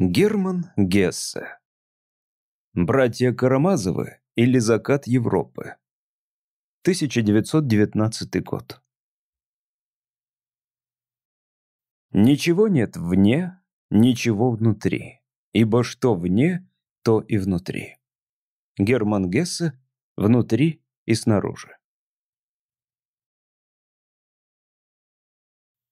Герман Гессе. Братья Карамазовы или Закат Европы. 1919 год. Ничего нет вне, ничего внутри. Ибо что вне, то и внутри. Герман Гессе внутри и снаружи.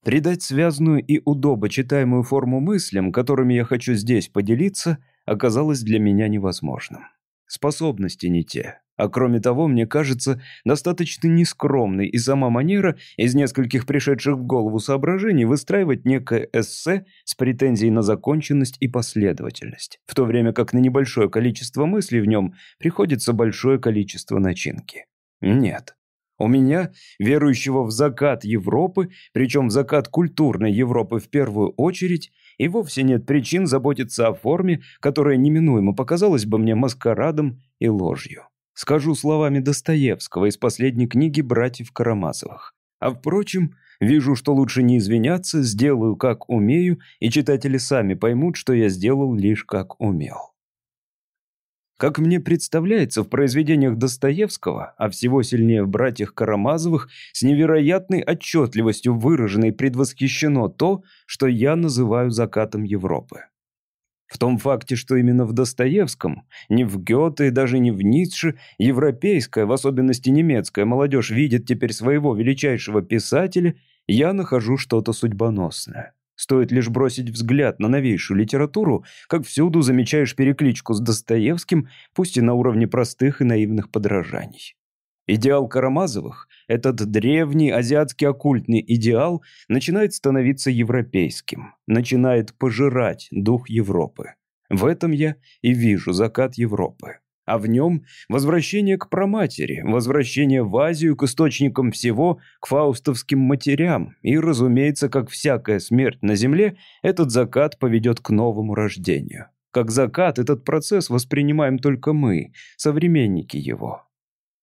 Придать связную и удобочитаемую форму мыслям, которыми я хочу здесь поделиться, оказалось для меня невозможным. Способности не те. А кроме того, мне кажется, достаточно нескромной и сама манера из нескольких пришедших в голову соображений выстраивать некое эссе с претензией на законченность и последовательность, в то время как на небольшое количество мыслей в нем приходится большое количество начинки. Нет. У меня, верующего в закат Европы, причем в закат культурной Европы в первую очередь, и вовсе нет причин заботиться о форме, которая неминуемо показалась бы мне маскарадом и ложью. Скажу словами Достоевского из последней книги «Братьев Карамазовых». А впрочем, вижу, что лучше не извиняться, сделаю как умею, и читатели сами поймут, что я сделал лишь как умел. Как мне представляется, в произведениях Достоевского, а всего сильнее в «Братьях Карамазовых», с невероятной отчетливостью выражено и предвосхищено то, что я называю закатом Европы. В том факте, что именно в Достоевском, не в Гёте и даже не в Ницше, европейская, в особенности немецкая молодежь видит теперь своего величайшего писателя, я нахожу что-то судьбоносное. Стоит лишь бросить взгляд на новейшую литературу, как всюду замечаешь перекличку с Достоевским, пусть и на уровне простых и наивных подражаний. Идеал Карамазовых, этот древний азиатский оккультный идеал, начинает становиться европейским, начинает пожирать дух Европы. В этом я и вижу закат Европы а в нем возвращение к праматери, возвращение в Азию к источникам всего, к фаустовским матерям, и, разумеется, как всякая смерть на земле, этот закат поведет к новому рождению. Как закат этот процесс воспринимаем только мы, современники его.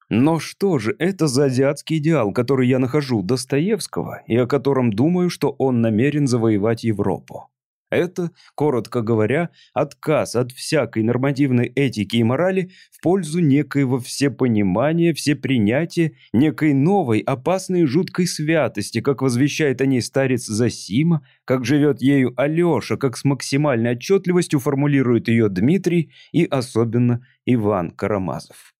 Но что же это за азиатский идеал, который я нахожу у Достоевского и о котором думаю, что он намерен завоевать Европу? Это, коротко говоря, отказ от всякой нормативной этики и морали в пользу некоего всепонимания, всепринятия, некой новой, опасной и жуткой святости, как возвещает о ней старец Засима, как живет ею Алеша, как с максимальной отчетливостью формулирует ее Дмитрий и особенно Иван Карамазов.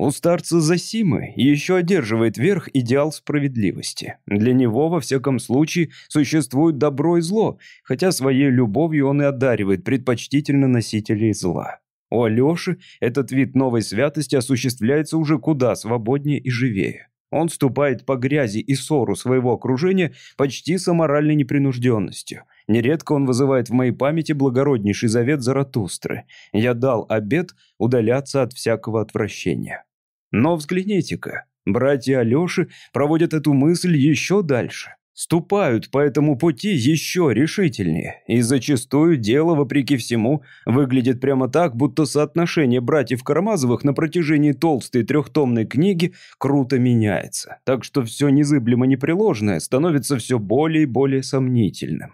У старца Засимы еще одерживает верх идеал справедливости. Для него, во всяком случае, существует добро и зло, хотя своей любовью он и одаривает предпочтительно носителей зла. У Алеши этот вид новой святости осуществляется уже куда свободнее и живее. Он ступает по грязи и ссору своего окружения почти с аморальной непринужденностью. Нередко он вызывает в моей памяти благороднейший завет Заратустры. «Я дал обет удаляться от всякого отвращения». Но взгляните-ка, братья Алёши проводят эту мысль еще дальше. Ступают по этому пути еще решительнее, и зачастую дело, вопреки всему, выглядит прямо так, будто соотношение братьев Карамазовых на протяжении толстой трехтомной книги круто меняется, так что все незыблемо непреложное становится все более и более сомнительным.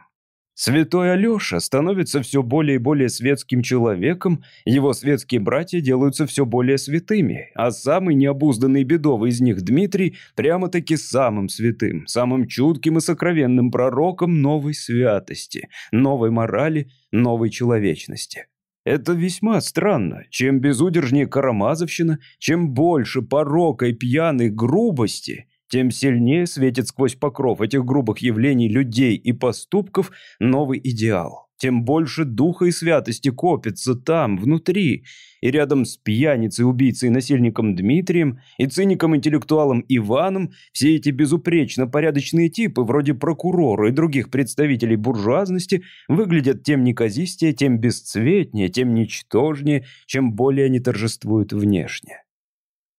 Святой Алеша становится все более и более светским человеком, его светские братья делаются все более святыми, а самый необузданный бедовый из них Дмитрий прямо-таки самым святым, самым чутким и сокровенным пророком новой святости, новой морали, новой человечности. Это весьма странно. Чем безудержнее карамазовщина, чем больше порока и пьяной грубости – тем сильнее светит сквозь покров этих грубых явлений людей и поступков новый идеал. Тем больше духа и святости копится там, внутри. И рядом с пьяницей, убийцей насильником Дмитрием и циником-интеллектуалом Иваном все эти безупречно порядочные типы, вроде прокурора и других представителей буржуазности, выглядят тем неказистее, тем бесцветнее, тем ничтожнее, чем более они торжествуют внешне.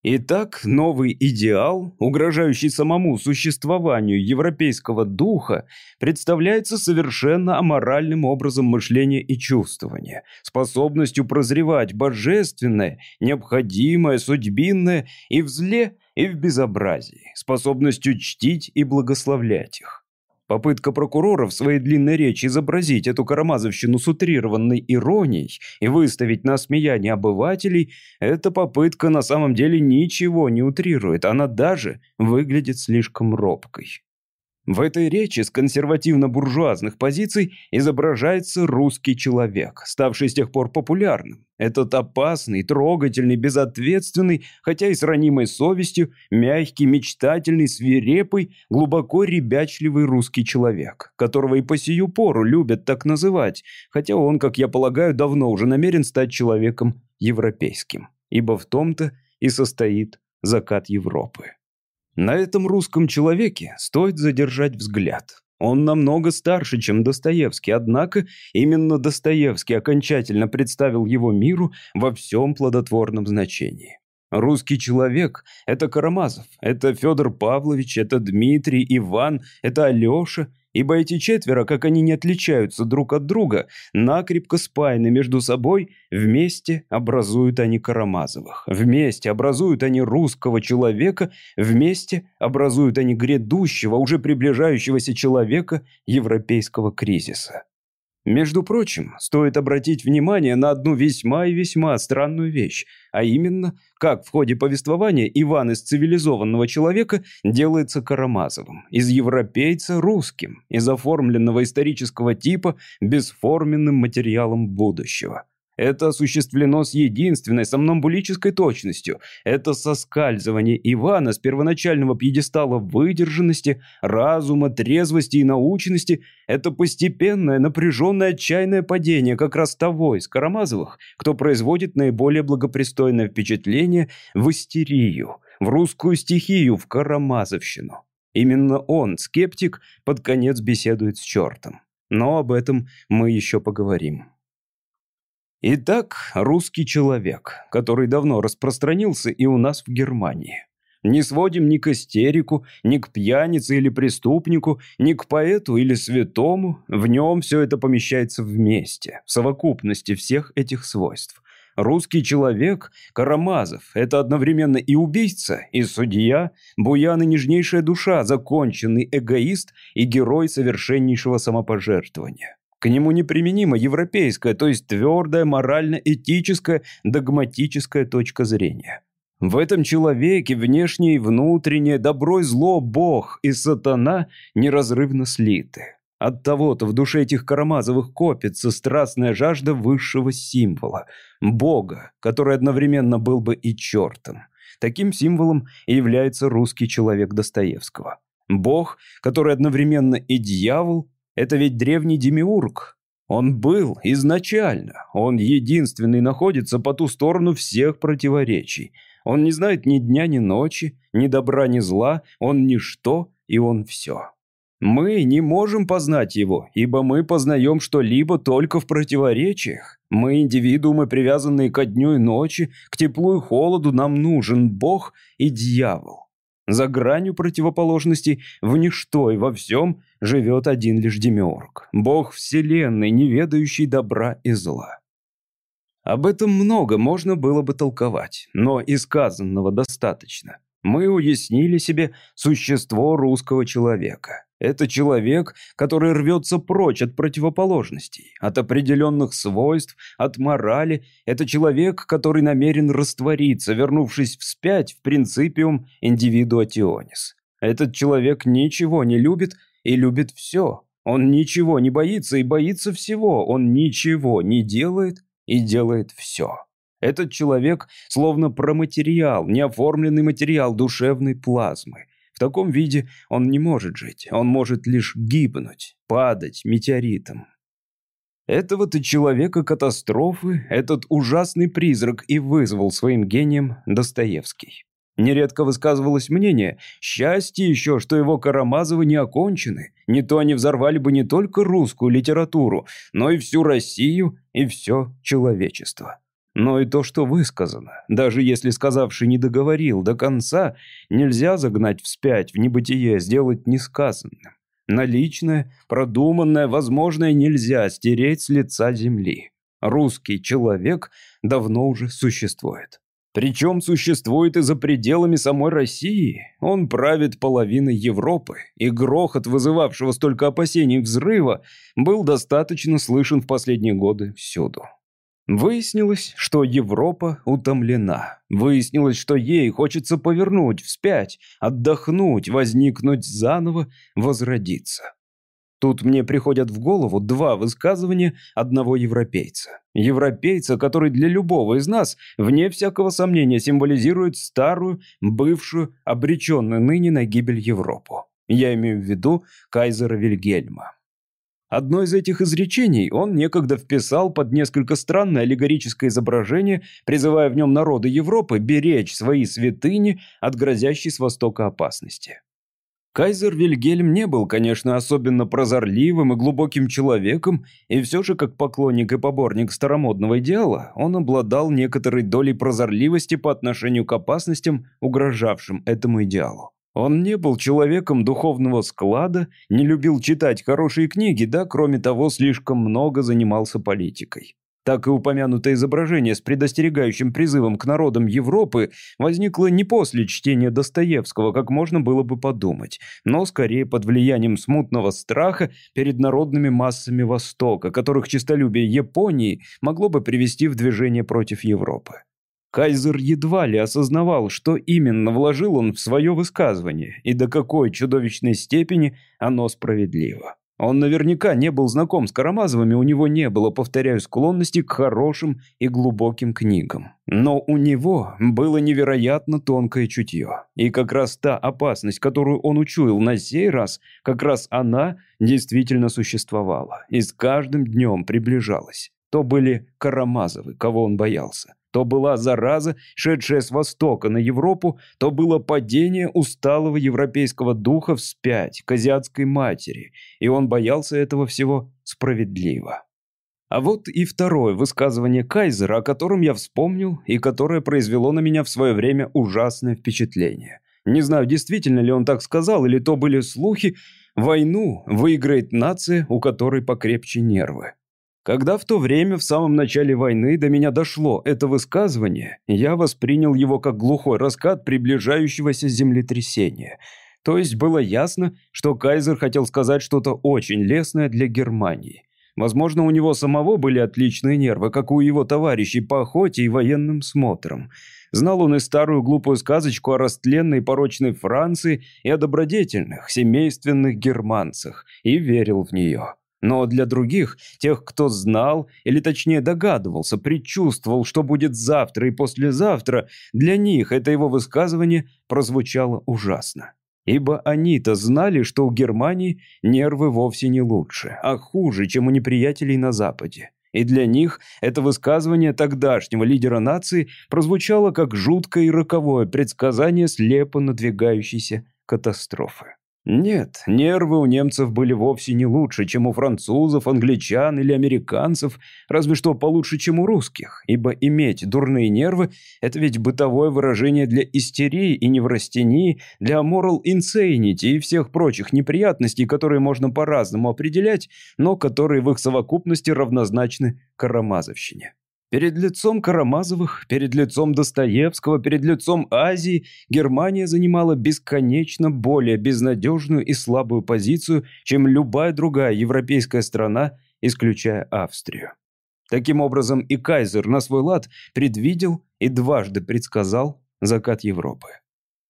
Итак, новый идеал, угрожающий самому существованию европейского духа, представляется совершенно аморальным образом мышления и чувствования, способностью прозревать божественное, необходимое, судьбинное и в зле, и в безобразии, способностью чтить и благословлять их. Попытка прокурора в своей длинной речи изобразить эту карамазовщину с утрированной иронией и выставить на смеяние обывателей, эта попытка на самом деле ничего не утрирует, она даже выглядит слишком робкой. В этой речи с консервативно-буржуазных позиций изображается русский человек, ставший с тех пор популярным. Этот опасный, трогательный, безответственный, хотя и с ранимой совестью, мягкий, мечтательный, свирепый, глубоко ребячливый русский человек, которого и по сию пору любят так называть, хотя он, как я полагаю, давно уже намерен стать человеком европейским, ибо в том-то и состоит закат Европы. На этом русском человеке стоит задержать взгляд. Он намного старше, чем Достоевский, однако именно Достоевский окончательно представил его миру во всем плодотворном значении. Русский человек – это Карамазов, это Федор Павлович, это Дмитрий, Иван, это Алеша – ибо эти четверо, как они не отличаются друг от друга, накрепко спаяны между собой, вместе образуют они Карамазовых, вместе образуют они русского человека, вместе образуют они грядущего, уже приближающегося человека европейского кризиса. Между прочим, стоит обратить внимание на одну весьма и весьма странную вещь, а именно, как в ходе повествования Иван из цивилизованного человека делается Карамазовым, из европейца русским, из оформленного исторического типа бесформенным материалом будущего. Это осуществлено с единственной сомнамбулической точностью. Это соскальзывание Ивана с первоначального пьедестала выдержанности, разума, трезвости и научности. Это постепенное, напряженное, отчаянное падение как раз того из Карамазовых, кто производит наиболее благопристойное впечатление в истерию, в русскую стихию, в Карамазовщину. Именно он, скептик, под конец беседует с чертом. Но об этом мы еще поговорим. Итак, русский человек, который давно распространился и у нас в Германии. Не сводим ни к истерику, ни к пьянице или преступнику, ни к поэту или святому. В нем все это помещается вместе, в совокупности всех этих свойств. Русский человек, Карамазов, это одновременно и убийца, и судья, буян и нежнейшая душа, законченный эгоист и герой совершеннейшего самопожертвования. К нему неприменима европейская, то есть твердая, морально-этическая, догматическая точка зрения. В этом человеке внешнее и внутреннее, добро и зло, Бог и сатана неразрывно слиты. От того-то в душе этих Карамазовых копится страстная жажда высшего символа – Бога, который одновременно был бы и чертом. Таким символом и является русский человек Достоевского. Бог, который одновременно и дьявол, это ведь древний демиург. Он был изначально. Он единственный находится по ту сторону всех противоречий. Он не знает ни дня, ни ночи, ни добра, ни зла. Он ничто, и он все. Мы не можем познать его, ибо мы познаем что-либо только в противоречиях. Мы индивидуумы, привязанные ко дню и ночи, к теплу и холоду нам нужен Бог и дьявол. За гранью противоположностей, в ничто и во всем, живет один лишь Демиург, бог вселенной, не ведающий добра и зла. Об этом много можно было бы толковать, но и сказанного достаточно. Мы уяснили себе существо русского человека. Это человек, который рвется прочь от противоположностей, от определенных свойств, от морали. Это человек, который намерен раствориться, вернувшись вспять в принципиум индивидуатионис. Этот человек ничего не любит и любит все. Он ничего не боится и боится всего. Он ничего не делает и делает все. Этот человек словно проматериал, неоформленный материал душевной плазмы – в таком виде он не может жить, он может лишь гибнуть, падать метеоритом. Этого-то человека катастрофы этот ужасный призрак и вызвал своим гением Достоевский. Нередко высказывалось мнение, счастье еще, что его Карамазовы не окончены, не то они взорвали бы не только русскую литературу, но и всю Россию и все человечество. Но и то, что высказано, даже если сказавший не договорил до конца, нельзя загнать вспять в небытие, сделать несказанным. Наличное, продуманное, возможное нельзя стереть с лица земли. Русский человек давно уже существует. Причем существует и за пределами самой России. Он правит половиной Европы, и грохот, вызывавшего столько опасений взрыва, был достаточно слышен в последние годы всюду. Выяснилось, что Европа утомлена. Выяснилось, что ей хочется повернуть вспять, отдохнуть, возникнуть заново, возродиться. Тут мне приходят в голову два высказывания одного европейца. Европейца, который для любого из нас, вне всякого сомнения, символизирует старую, бывшую, обреченную ныне на гибель Европу. Я имею в виду кайзера Вильгельма. Одно из этих изречений он некогда вписал под несколько странное аллегорическое изображение, призывая в нем народы Европы беречь свои святыни от грозящей с востока опасности. Кайзер Вильгельм не был, конечно, особенно прозорливым и глубоким человеком, и все же, как поклонник и поборник старомодного идеала, он обладал некоторой долей прозорливости по отношению к опасностям, угрожавшим этому идеалу. Он не был человеком духовного склада, не любил читать хорошие книги, да, кроме того, слишком много занимался политикой так и упомянутое изображение с предостерегающим призывом к народам Европы возникло не после чтения Достоевского, как можно было бы подумать, но скорее под влиянием смутного страха перед народными массами Востока, которых честолюбие Японии могло бы привести в движение против Европы. Кайзер едва ли осознавал, что именно вложил он в свое высказывание и до какой чудовищной степени оно справедливо. Он наверняка не был знаком с Карамазовыми, у него не было, повторяю, склонности к хорошим и глубоким книгам. Но у него было невероятно тонкое чутье. И как раз та опасность, которую он учуял на сей раз, как раз она действительно существовала и с каждым днем приближалась. То были Карамазовы, кого он боялся. То была зараза, шедшая с востока на Европу, то было падение усталого европейского духа вспять к азиатской матери, и он боялся этого всего справедливо. А вот и второе высказывание Кайзера, о котором я вспомнил и которое произвело на меня в свое время ужасное впечатление. Не знаю, действительно ли он так сказал, или то были слухи, войну выиграет нация, у которой покрепче нервы. Когда в то время, в самом начале войны, до меня дошло это высказывание, я воспринял его как глухой раскат приближающегося землетрясения. То есть было ясно, что Кайзер хотел сказать что-то очень лестное для Германии. Возможно, у него самого были отличные нервы, как у его товарищей по охоте и военным смотрам. Знал он и старую глупую сказочку о растленной порочной Франции и о добродетельных, семейственных германцах, и верил в нее. Но для других, тех, кто знал, или точнее догадывался, предчувствовал, что будет завтра и послезавтра, для них это его высказывание прозвучало ужасно. Ибо они-то знали, что у Германии нервы вовсе не лучше, а хуже, чем у неприятелей на Западе. И для них это высказывание тогдашнего лидера нации прозвучало как жуткое и роковое предсказание слепо надвигающейся катастрофы. Нет, нервы у немцев были вовсе не лучше, чем у французов, англичан или американцев, разве что получше, чем у русских, ибо иметь дурные нервы – это ведь бытовое выражение для истерии и неврастении, для moral insanity и всех прочих неприятностей, которые можно по-разному определять, но которые в их совокупности равнозначны карамазовщине. Перед лицом Карамазовых, перед лицом Достоевского, перед лицом Азии Германия занимала бесконечно более безнадежную и слабую позицию, чем любая другая европейская страна, исключая Австрию. Таким образом, и Кайзер на свой лад предвидел и дважды предсказал закат Европы.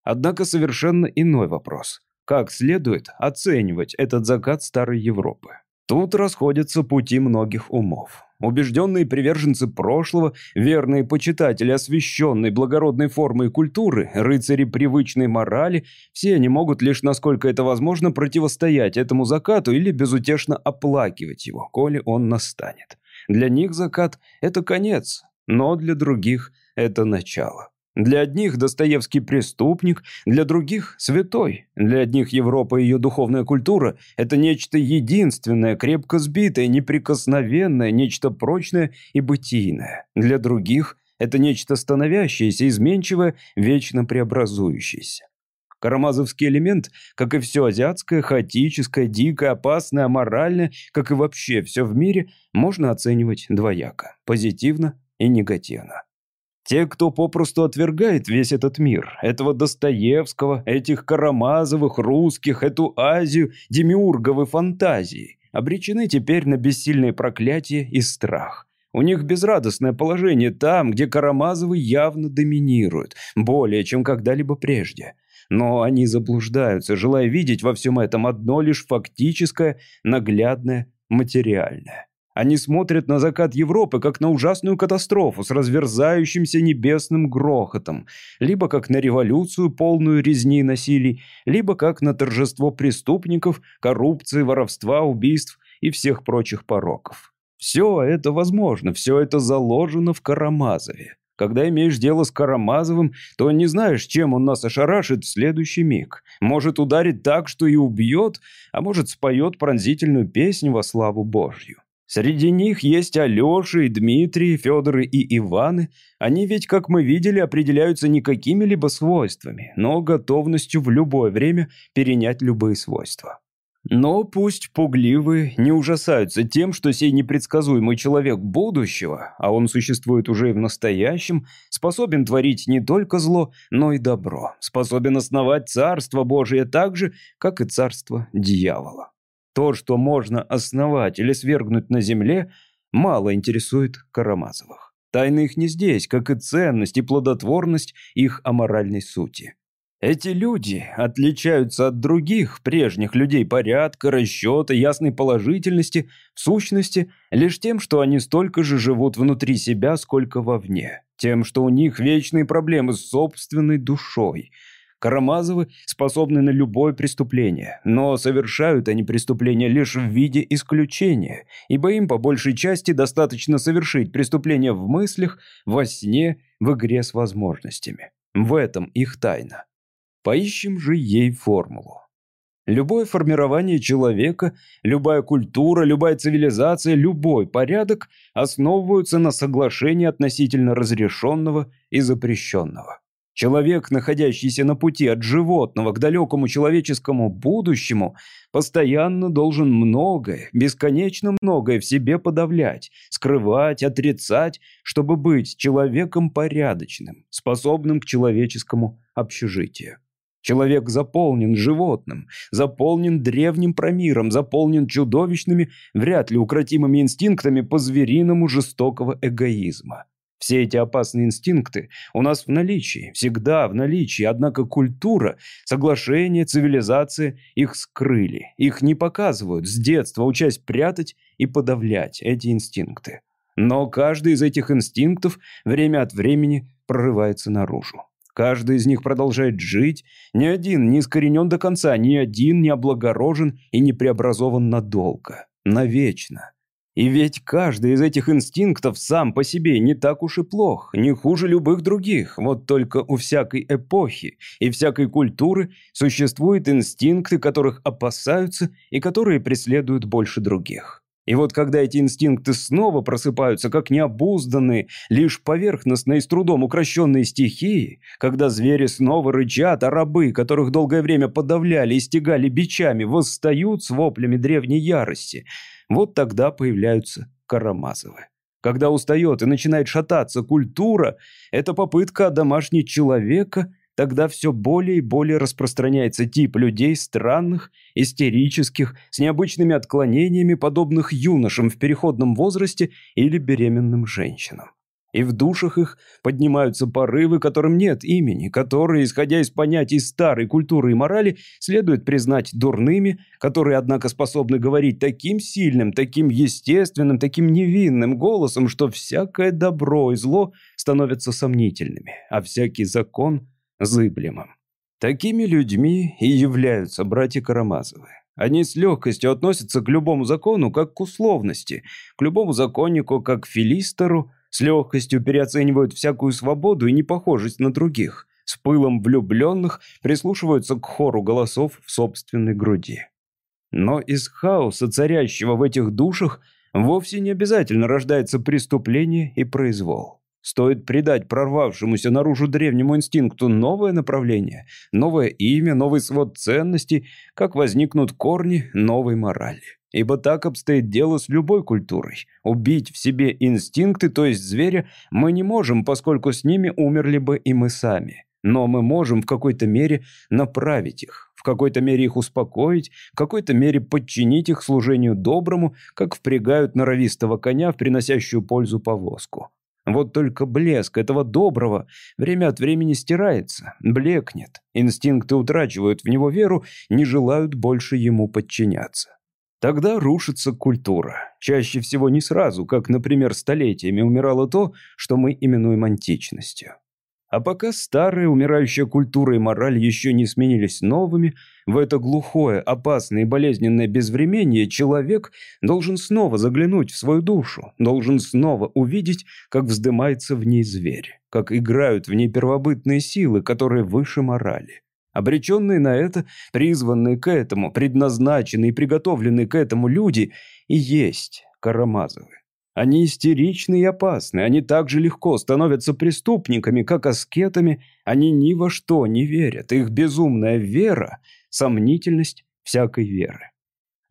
Однако совершенно иной вопрос. Как следует оценивать этот закат старой Европы? Тут расходятся пути многих умов. Убежденные приверженцы прошлого, верные почитатели освященной благородной формы культуры, рыцари привычной морали, все они могут лишь, насколько это возможно, противостоять этому закату или безутешно оплакивать его, коли он настанет. Для них закат – это конец, но для других – это начало. Для одних Достоевский преступник, для других святой. Для одних Европа и ее духовная культура – это нечто единственное, крепко сбитое, неприкосновенное, нечто прочное и бытийное. Для других – это нечто становящееся, изменчивое, вечно преобразующееся. Карамазовский элемент, как и все азиатское, хаотическое, дикое, опасное, аморальное, как и вообще все в мире, можно оценивать двояко – позитивно и негативно. Те, кто попросту отвергает весь этот мир, этого Достоевского, этих Карамазовых, русских, эту Азию, демиурговы фантазии, обречены теперь на бессильные проклятия и страх. У них безрадостное положение там, где Карамазовы явно доминируют, более чем когда-либо прежде. Но они заблуждаются, желая видеть во всем этом одно лишь фактическое, наглядное, материальное. Они смотрят на закат Европы как на ужасную катастрофу с разверзающимся небесным грохотом, либо как на революцию, полную резни и насилий, либо как на торжество преступников, коррупции, воровства, убийств и всех прочих пороков. Все это возможно, все это заложено в Карамазове. Когда имеешь дело с Карамазовым, то не знаешь, чем он нас ошарашит в следующий миг. Может ударить так, что и убьет, а может споет пронзительную песню во славу Божью. Среди них есть Алеша и Дмитрий, Федоры и Иваны. Они ведь, как мы видели, определяются не какими-либо свойствами, но готовностью в любое время перенять любые свойства. Но пусть пугливые не ужасаются тем, что сей непредсказуемый человек будущего, а он существует уже и в настоящем, способен творить не только зло, но и добро, способен основать Царство Божие так же, как и Царство Дьявола. То, что можно основать или свергнуть на земле, мало интересует Карамазовых. Тайны их не здесь, как и ценность и плодотворность их аморальной сути. Эти люди отличаются от других, прежних людей порядка, расчета, ясной положительности, в сущности, лишь тем, что они столько же живут внутри себя, сколько вовне. Тем, что у них вечные проблемы с собственной душой – Карамазовы способны на любое преступление, но совершают они преступления лишь в виде исключения, ибо им по большей части достаточно совершить преступление в мыслях, во сне, в игре с возможностями. В этом их тайна. Поищем же ей формулу. Любое формирование человека, любая культура, любая цивилизация, любой порядок основываются на соглашении относительно разрешенного и запрещенного. Человек, находящийся на пути от животного к далекому человеческому будущему, постоянно должен многое, бесконечно многое в себе подавлять, скрывать, отрицать, чтобы быть человеком порядочным, способным к человеческому общежитию. Человек заполнен животным, заполнен древним промиром, заполнен чудовищными, вряд ли укротимыми инстинктами по-звериному жестокого эгоизма. Все эти опасные инстинкты у нас в наличии, всегда в наличии, однако культура, соглашение, цивилизация их скрыли, их не показывают, с детства учась прятать и подавлять эти инстинкты. Но каждый из этих инстинктов время от времени прорывается наружу. Каждый из них продолжает жить, ни один не искоренен до конца, ни один не облагорожен и не преобразован надолго, навечно. И ведь каждый из этих инстинктов сам по себе не так уж и плох, не хуже любых других. Вот только у всякой эпохи и всякой культуры существуют инстинкты, которых опасаются и которые преследуют больше других. И вот когда эти инстинкты снова просыпаются как необузданные, лишь поверхностные и с трудом укращенные стихии, когда звери снова рычат, а рабы, которых долгое время подавляли и стегали бичами, восстают с воплями древней ярости – вот тогда появляются Карамазовы. Когда устает и начинает шататься культура, это попытка домашнего человека, тогда все более и более распространяется тип людей странных, истерических, с необычными отклонениями, подобных юношам в переходном возрасте или беременным женщинам и в душах их поднимаются порывы, которым нет имени, которые, исходя из понятий старой культуры и морали, следует признать дурными, которые, однако, способны говорить таким сильным, таким естественным, таким невинным голосом, что всякое добро и зло становятся сомнительными, а всякий закон – зыблемым. Такими людьми и являются братья Карамазовы. Они с легкостью относятся к любому закону как к условности, к любому законнику как к филистеру, с легкостью переоценивают всякую свободу и непохожесть на других, с пылом влюбленных прислушиваются к хору голосов в собственной груди. Но из хаоса, царящего в этих душах, вовсе не обязательно рождается преступление и произвол. Стоит придать прорвавшемуся наружу древнему инстинкту новое направление, новое имя, новый свод ценностей, как возникнут корни новой морали. Ибо так обстоит дело с любой культурой. Убить в себе инстинкты, то есть зверя, мы не можем, поскольку с ними умерли бы и мы сами. Но мы можем в какой-то мере направить их, в какой-то мере их успокоить, в какой-то мере подчинить их служению доброму, как впрягают норовистого коня в приносящую пользу повозку. Вот только блеск этого доброго время от времени стирается, блекнет. Инстинкты утрачивают в него веру, не желают больше ему подчиняться. Тогда рушится культура. Чаще всего не сразу, как, например, столетиями умирало то, что мы именуем античностью. А пока старая умирающая культура и мораль еще не сменились новыми, в это глухое, опасное и болезненное безвременье человек должен снова заглянуть в свою душу, должен снова увидеть, как вздымается в ней зверь, как играют в ней первобытные силы, которые выше морали. Обреченные на это, призванные к этому, предназначенные и приготовленные к этому люди и есть Карамазовы. Они истеричны и опасны, они так же легко становятся преступниками, как аскетами, они ни во что не верят, их безумная вера – сомнительность всякой веры.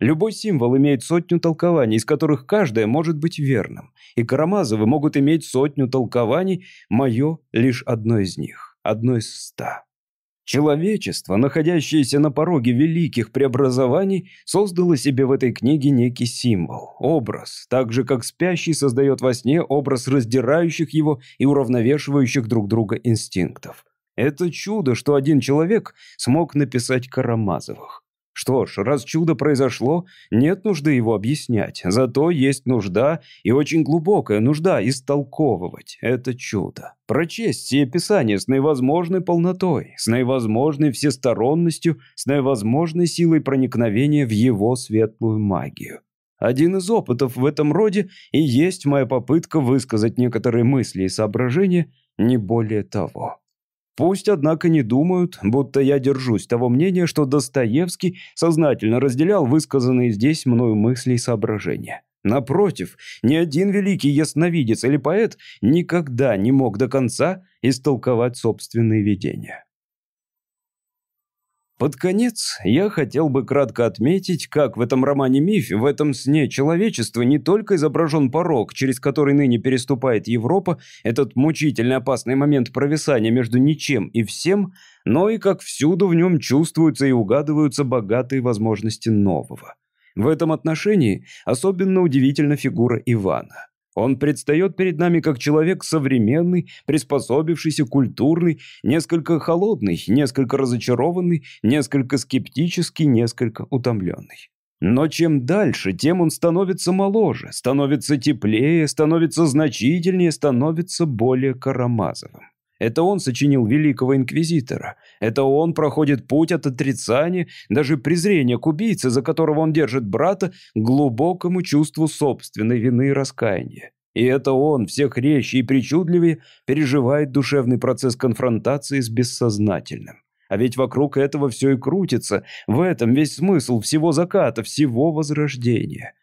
Любой символ имеет сотню толкований, из которых каждое может быть верным, и Карамазовы могут иметь сотню толкований, мое – лишь одно из них, одно из ста. Человечество, находящееся на пороге великих преобразований, создало себе в этой книге некий символ, образ, так же как спящий создает во сне образ раздирающих его и уравновешивающих друг друга инстинктов. Это чудо, что один человек смог написать Карамазовых. Что ж, раз чудо произошло, нет нужды его объяснять. Зато есть нужда, и очень глубокая нужда, истолковывать это чудо. Прочесть все писания с наивозможной полнотой, с наивозможной всесторонностью, с наивозможной силой проникновения в его светлую магию. Один из опытов в этом роде и есть моя попытка высказать некоторые мысли и соображения, не более того. Пусть, однако, не думают, будто я держусь того мнения, что Достоевский сознательно разделял высказанные здесь мною мысли и соображения. Напротив, ни один великий ясновидец или поэт никогда не мог до конца истолковать собственные видения. Под конец я хотел бы кратко отметить, как в этом романе-мифе, в этом сне человечества не только изображен порог, через который ныне переступает Европа, этот мучительно опасный момент провисания между ничем и всем, но и как всюду в нем чувствуются и угадываются богатые возможности нового. В этом отношении особенно удивительна фигура Ивана. Он предстает перед нами как человек современный, приспособившийся, культурный, несколько холодный, несколько разочарованный, несколько скептический, несколько утомленный. Но чем дальше, тем он становится моложе, становится теплее, становится значительнее, становится более Карамазовым. Это он сочинил великого инквизитора. Это он проходит путь от отрицания, даже презрения к убийце, за которого он держит брата, к глубокому чувству собственной вины и раскаяния. И это он, всех резче и причудливее, переживает душевный процесс конфронтации с бессознательным. А ведь вокруг этого все и крутится. В этом весь смысл всего заката, всего возрождения.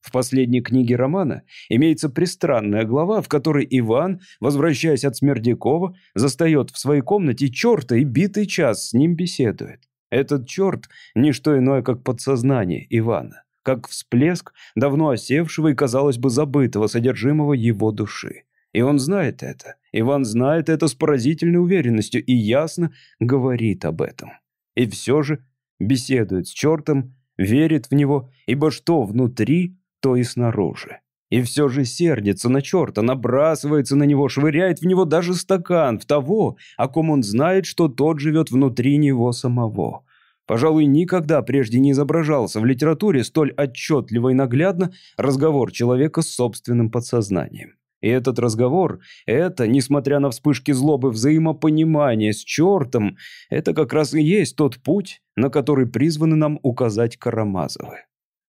В последней книге романа имеется пристранная глава, в которой Иван, возвращаясь от Смердякова, застает в своей комнате черта и битый час с ним беседует. Этот черт – не что иное, как подсознание Ивана, как всплеск давно осевшего и, казалось бы, забытого содержимого его души. И он знает это. Иван знает это с поразительной уверенностью и ясно говорит об этом. И все же беседует с чертом, верит в него, ибо что внутри, то и снаружи. И все же сердится на черта, набрасывается на него, швыряет в него даже стакан, в того, о ком он знает, что тот живет внутри него самого. Пожалуй, никогда прежде не изображался в литературе столь отчетливо и наглядно разговор человека с собственным подсознанием. И этот разговор, это, несмотря на вспышки злобы, взаимопонимание с чертом, это как раз и есть тот путь, на который призваны нам указать Карамазовы.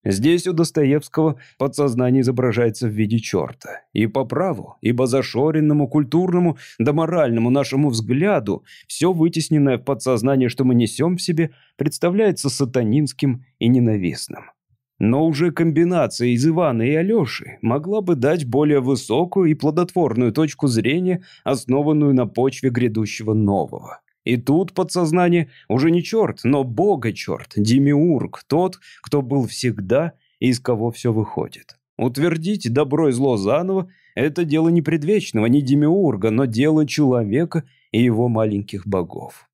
Здесь у Достоевского подсознание изображается в виде черта. И по праву, ибо зашоренному, культурному, да моральному нашему взгляду все вытесненное в подсознание, что мы несем в себе, представляется сатанинским и ненавистным. Но уже комбинация из Ивана и Алеши могла бы дать более высокую и плодотворную точку зрения, основанную на почве грядущего нового. И тут подсознание уже не черт, но бога черт, демиург, тот, кто был всегда и из кого все выходит. Утвердить добро и зло заново – это дело не предвечного, не демиурга, но дело человека и его маленьких богов.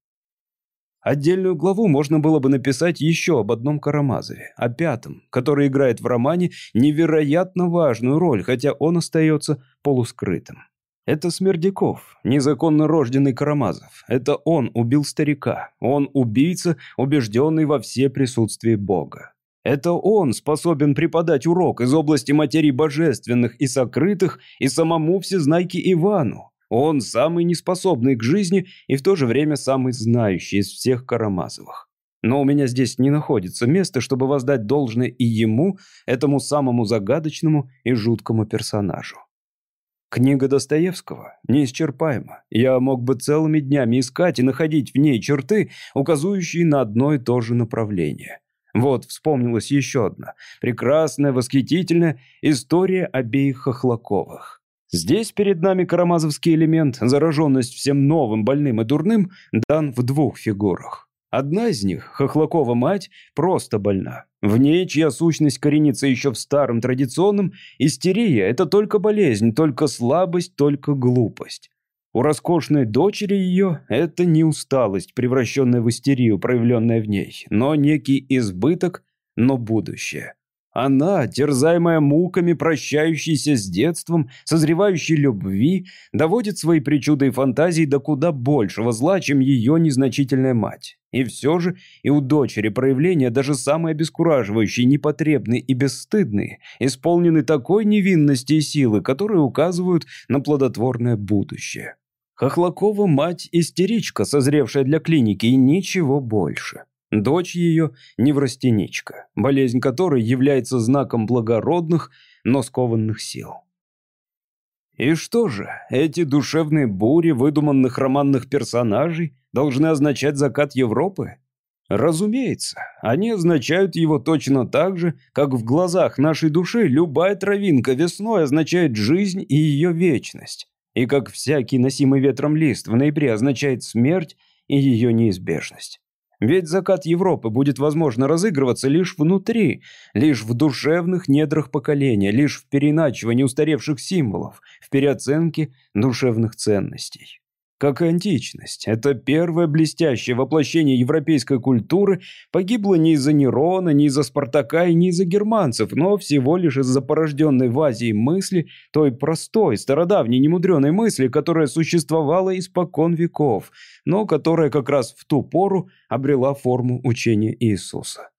Отдельную главу можно было бы написать еще об одном Карамазове, о пятом, который играет в романе невероятно важную роль, хотя он остается полускрытым. Это Смердяков, незаконно рожденный Карамазов. Это он убил старика. Он убийца, убежденный во все присутствии Бога. Это он способен преподать урок из области материй божественных и сокрытых и самому всезнайке Ивану. Он самый неспособный к жизни и в то же время самый знающий из всех Карамазовых. Но у меня здесь не находится места, чтобы воздать должное и ему, этому самому загадочному и жуткому персонажу. Книга Достоевского неисчерпаема. Я мог бы целыми днями искать и находить в ней черты, указывающие на одно и то же направление. Вот вспомнилась еще одна. Прекрасная, восхитительная история обеих Хохлаковых. Здесь перед нами карамазовский элемент, зараженность всем новым, больным и дурным, дан в двух фигурах. Одна из них, Хохлакова мать, просто больна. В ней, чья сущность коренится еще в старом традиционном, истерия – это только болезнь, только слабость, только глупость. У роскошной дочери ее это не усталость, превращенная в истерию, проявленная в ней, но некий избыток, но будущее. Она, терзаемая муками, прощающейся с детством, созревающей любви, доводит свои причуды и фантазии до куда большего зла, чем ее незначительная мать. И все же и у дочери проявления, даже самые обескураживающие, непотребные и бесстыдные, исполнены такой невинности и силы, которые указывают на плодотворное будущее. Хохлакова мать истеричка, созревшая для клиники, и ничего больше. Дочь ее – неврастеничка, болезнь которой является знаком благородных, но скованных сил. И что же, эти душевные бури выдуманных романных персонажей должны означать закат Европы? Разумеется, они означают его точно так же, как в глазах нашей души любая травинка весной означает жизнь и ее вечность, и как всякий носимый ветром лист в ноябре означает смерть и ее неизбежность. Ведь закат Европы будет возможно разыгрываться лишь внутри, лишь в душевных недрах поколения, лишь в переначивании устаревших символов, в переоценке душевных ценностей как античность. Это первое блестящее воплощение европейской культуры погибло не из-за Нерона, не из-за Спартака и не из-за германцев, но всего лишь из-за порожденной в Азии мысли, той простой, стародавней, немудреной мысли, которая существовала испокон веков, но которая как раз в ту пору обрела форму учения Иисуса.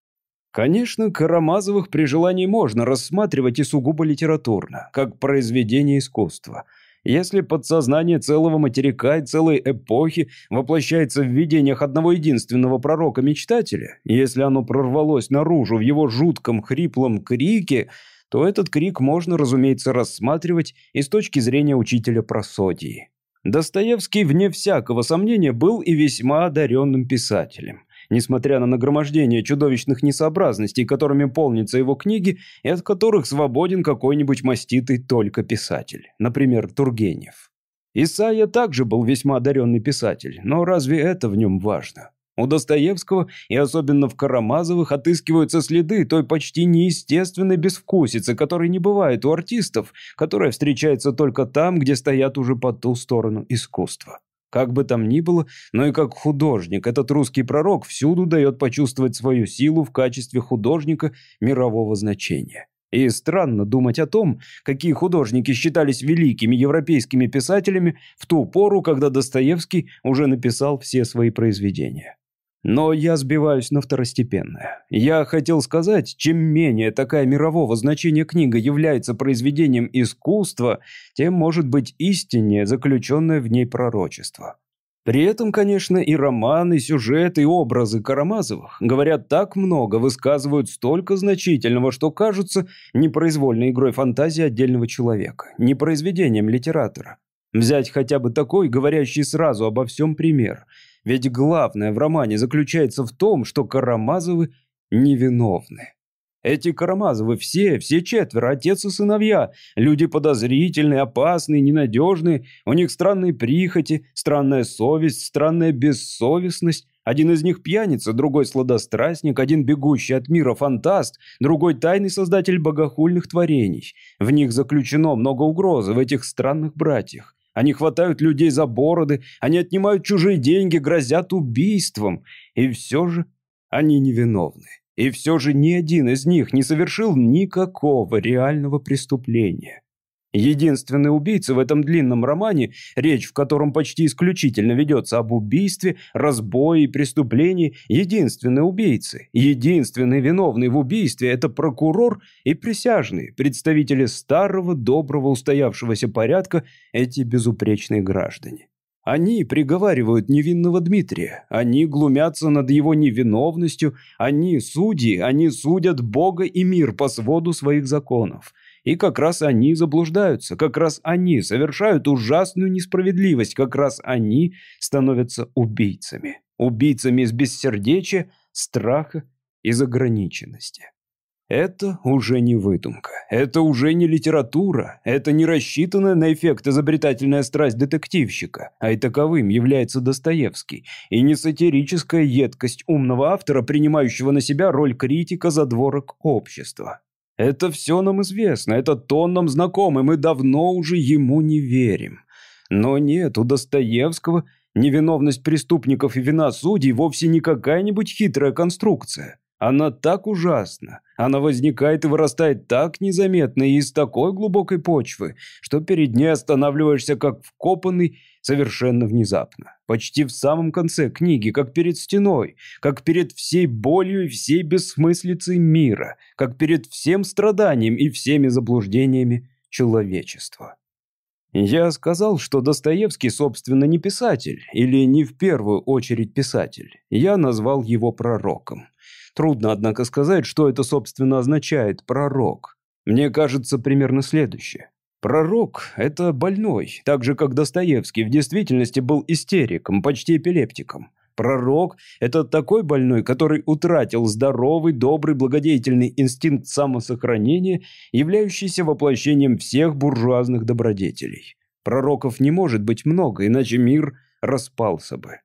Конечно, Карамазовых при желании можно рассматривать и сугубо литературно, как произведение искусства – если подсознание целого материка и целой эпохи воплощается в видениях одного единственного пророка-мечтателя, если оно прорвалось наружу в его жутком хриплом крике, то этот крик можно, разумеется, рассматривать и с точки зрения учителя просодии. Достоевский, вне всякого сомнения, был и весьма одаренным писателем несмотря на нагромождение чудовищных несообразностей, которыми полнятся его книги, и от которых свободен какой-нибудь маститый только писатель, например, Тургенев. Исайя также был весьма одаренный писатель, но разве это в нем важно? У Достоевского и особенно в Карамазовых отыскиваются следы той почти неестественной безвкусицы, которой не бывает у артистов, которая встречается только там, где стоят уже по ту сторону искусства. Как бы там ни было, но и как художник, этот русский пророк всюду дает почувствовать свою силу в качестве художника мирового значения. И странно думать о том, какие художники считались великими европейскими писателями в ту пору, когда Достоевский уже написал все свои произведения. Но я сбиваюсь на второстепенное. Я хотел сказать, чем менее такая мирового значения книга является произведением искусства, тем может быть истиннее заключенное в ней пророчество. При этом, конечно, и роман, и сюжет, и образы Карамазовых говорят так много, высказывают столько значительного, что кажутся непроизвольной игрой фантазии отдельного человека, не произведением литератора. Взять хотя бы такой, говорящий сразу обо всем пример – ведь главное в романе заключается в том, что Карамазовы невиновны. Эти Карамазовы все, все четверо, отец и сыновья, люди подозрительные, опасные, ненадежные, у них странные прихоти, странная совесть, странная бессовестность, Один из них пьяница, другой сладострастник, один бегущий от мира фантаст, другой тайный создатель богохульных творений. В них заключено много угрозы, в этих странных братьях. Они хватают людей за бороды, они отнимают чужие деньги, грозят убийством. И все же они невиновны. И все же ни один из них не совершил никакого реального преступления. Единственный убийца в этом длинном романе, речь в котором почти исключительно ведется об убийстве, разбое и преступлении, единственный убийца, единственный виновный в убийстве – это прокурор и присяжные, представители старого, доброго, устоявшегося порядка, эти безупречные граждане. Они приговаривают невинного Дмитрия, они глумятся над его невиновностью, они судьи, они судят Бога и мир по своду своих законов – и как раз они заблуждаются, как раз они совершают ужасную несправедливость, как раз они становятся убийцами. Убийцами из бессердечия, страха и заграниченности. Это уже не выдумка, это уже не литература, это не рассчитанная на эффект изобретательная страсть детективщика, а и таковым является Достоевский, и не сатирическая едкость умного автора, принимающего на себя роль критика задворок общества. Это все нам известно, это тон нам знаком, и мы давно уже ему не верим. Но нет, у Достоевского невиновность преступников и вина судей вовсе не какая-нибудь хитрая конструкция. Она так ужасна, она возникает и вырастает так незаметно и из такой глубокой почвы, что перед ней останавливаешься как вкопанный совершенно внезапно. Почти в самом конце книги, как перед стеной, как перед всей болью и всей бессмыслицей мира, как перед всем страданием и всеми заблуждениями человечества. Я сказал, что Достоевский, собственно, не писатель, или не в первую очередь писатель. Я назвал его пророком. Трудно, однако, сказать, что это, собственно, означает «пророк». Мне кажется примерно следующее. Пророк – это больной, так же, как Достоевский в действительности был истериком, почти эпилептиком. Пророк – это такой больной, который утратил здоровый, добрый, благодетельный инстинкт самосохранения, являющийся воплощением всех буржуазных добродетелей. Пророков не может быть много, иначе мир распался бы.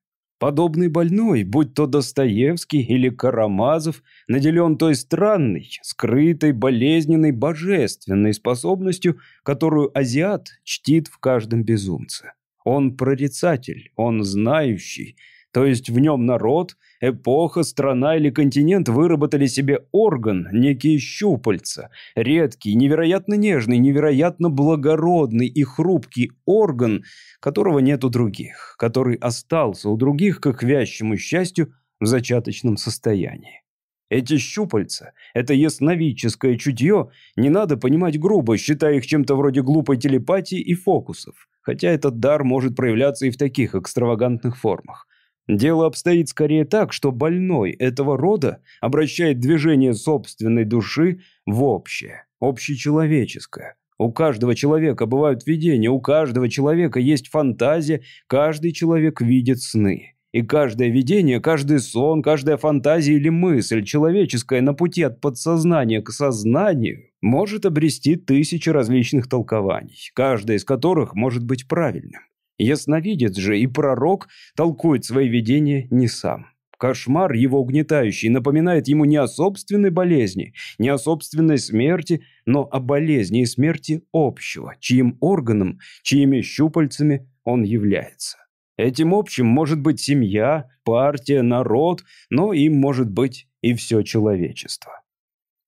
Подобный больной, будь то Достоевский или Карамазов, наделен той странной, скрытой, болезненной, божественной способностью, которую азиат чтит в каждом безумце. Он прорицатель, он знающий, то есть в нем народ, эпоха, страна или континент выработали себе орган, некие щупальца, редкий, невероятно нежный, невероятно благородный и хрупкий орган, которого нет у других, который остался у других к их вящему счастью в зачаточном состоянии. Эти щупальца, это ясновидческое чутье, не надо понимать грубо, считая их чем-то вроде глупой телепатии и фокусов, хотя этот дар может проявляться и в таких экстравагантных формах. Дело обстоит скорее так, что больной этого рода обращает движение собственной души в общее, общечеловеческое. У каждого человека бывают видения, у каждого человека есть фантазия, каждый человек видит сны. И каждое видение, каждый сон, каждая фантазия или мысль человеческая на пути от подсознания к сознанию может обрести тысячи различных толкований, каждое из которых может быть правильным. Ясновидец же и пророк толкует свои видения не сам. Кошмар его угнетающий напоминает ему не о собственной болезни, не о собственной смерти, но о болезни и смерти общего, чьим органом, чьими щупальцами он является. Этим общим может быть семья, партия, народ, но им может быть и все человечество.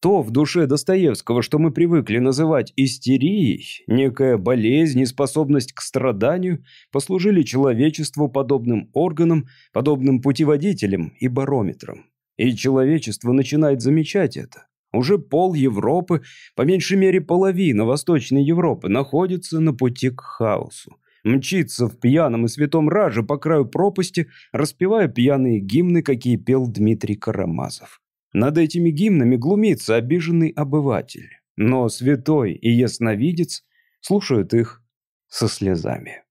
То в душе Достоевского, что мы привыкли называть истерией, некая болезнь и способность к страданию, послужили человечеству подобным органам, подобным путеводителем и барометром. И человечество начинает замечать это. Уже пол Европы, по меньшей мере половина Восточной Европы, находится на пути к хаосу. Мчится в пьяном и святом раже по краю пропасти, распевая пьяные гимны, какие пел Дмитрий Карамазов. Над этими гимнами глумится обиженный обыватель, но святой и ясновидец слушают их со слезами.